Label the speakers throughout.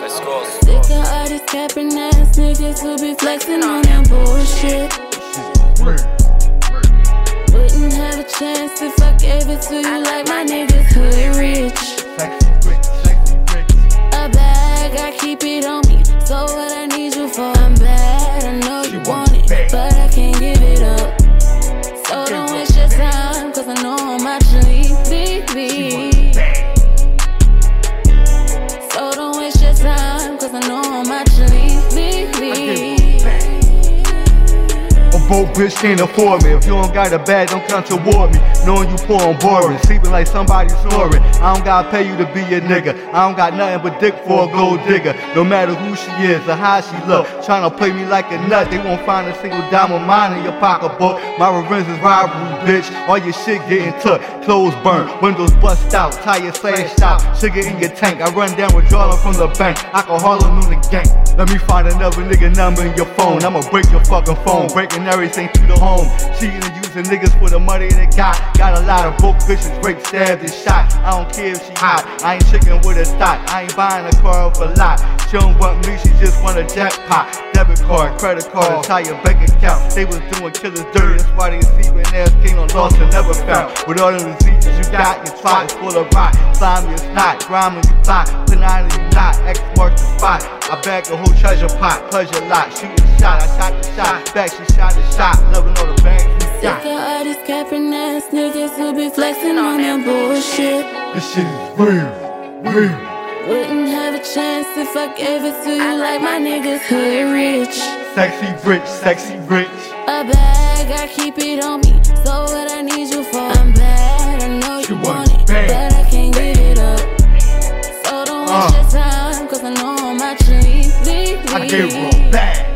Speaker 1: Let's go. Sick of all these capping ass niggas who be flexing on that bullshit. Wouldn't have a chance if I gave it to you like my niggas hood rich. A bag, I keep it on me, so
Speaker 2: broke bitch can't afford me. If you don't got a bag, don't come toward me. Knowing you poor and boring, sleeping like somebody snoring. I don't gotta pay you to be a nigga. I don't got nothing but dick for a gold digger. No matter who she is or how she look, trying to play me like a nut. They won't find a single dime of mine in your pocketbook. My revenge is robbery, bitch. All your shit getting took, clothes burnt, windows bust out, tires slashed out, sugar in your tank. I run down withdrawal from the bank. Alcohol on the gang. Let me find another nigga number in your phone. I'ma break your fucking phone, breaking everything to the home. Cheating and using niggas for the money they got. Got a lot of broke bitches, raped, stabbed, and shot. I don't care if she hot. I ain't chicken with a thought. I ain't buying a car off a lot. She don't want me, she just want a jackpot. Debit card, credit card, oh. entire bank account. They was doing killers dirty. That's why they sleeping ass king on lost and never found. With all the receipts you got, your twat is full of rot. Slime is not, grime is plot. Tonight you not, X marks the spot. I bag a whole treasure pot, pleasure lot. Shoot a shot, I shot the shot. Back, she
Speaker 1: that bullshit.
Speaker 2: This shit is real, real.
Speaker 1: Wouldn't have a chance if I gave it to you like my niggas hood rich.
Speaker 2: Sexy rich, sexy rich.
Speaker 1: A bag, I keep it on me. So what I need you for? I'm bad, I know you
Speaker 2: want
Speaker 1: want it,
Speaker 2: bad.
Speaker 1: but I can't give it up. So don't waste
Speaker 2: Uh.
Speaker 1: your time, cause I know I'm actually leaving.
Speaker 2: I get real bad,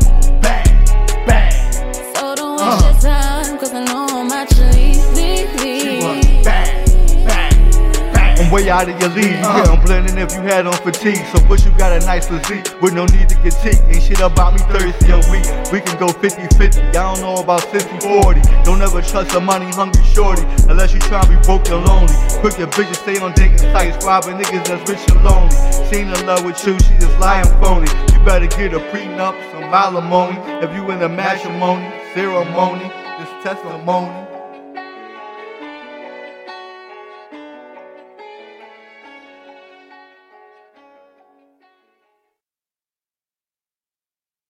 Speaker 2: way out of your league. Uh-huh. Yeah, I'm blending if you had on fatigue. So push you got a nice physique with no need to critique. Ain't shit about me thirsty a week. We can go 50-50. I don't know about 60-40. Don't ever trust a money hungry shorty unless you try to be broke and lonely. Quick your bitches stay on dating sites, robbing niggas that's rich and lonely. She ain't in love with you, she just lying phony. You better get a prenup, some alimony. If you in a matrimony ceremony, this testimony.